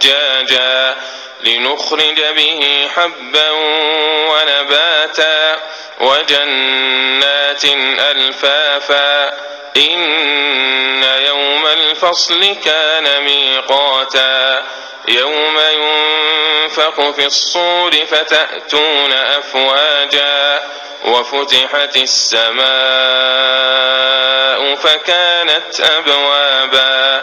ثجاجا لنخرج به حبا ونباتا وجنات ألفافا إن يوم الفصل كان ميقاتا يوم ينفخ في الصور فتأتون أفواجا وفتحت السماء فكانت أبوابا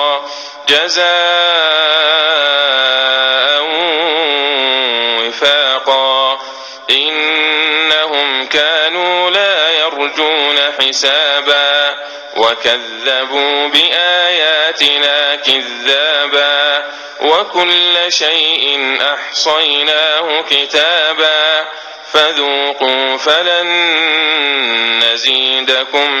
جزاء وفاقا. إنهم كانوا لا يرجون حسابا وكذبوا بآياتنا كذابا وكل شيء أحصيناه كتابا. فذوقوا فلن نزيدكم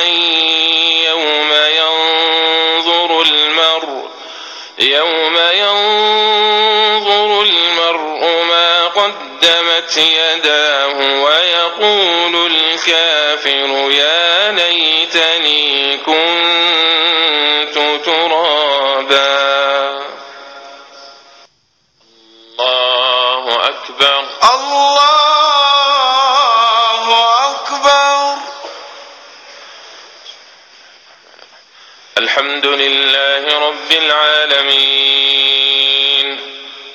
قدمت يداه ويقول الكافر يا ليتني كنت ترابا. الله أكبر. الحمد لله رب العالمين.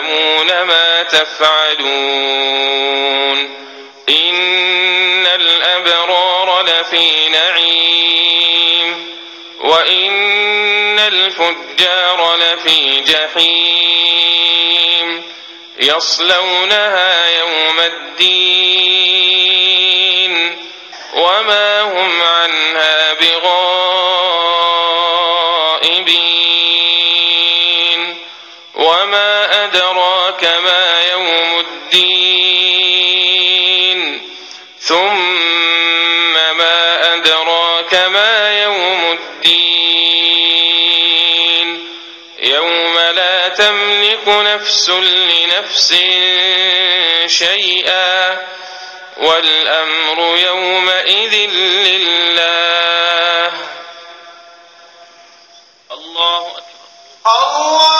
يعلمون ما تفعلون. إن الأبرار لفي نعيم. وإن الفجار لفي جحيم. يصلونها يوم الدين. وما هم عنها بغائبين ثم ما أدراك ما يوم الدين يوم لا تملك نفس لنفس شيئا والأمر يومئذ لله. الله أكبر. الله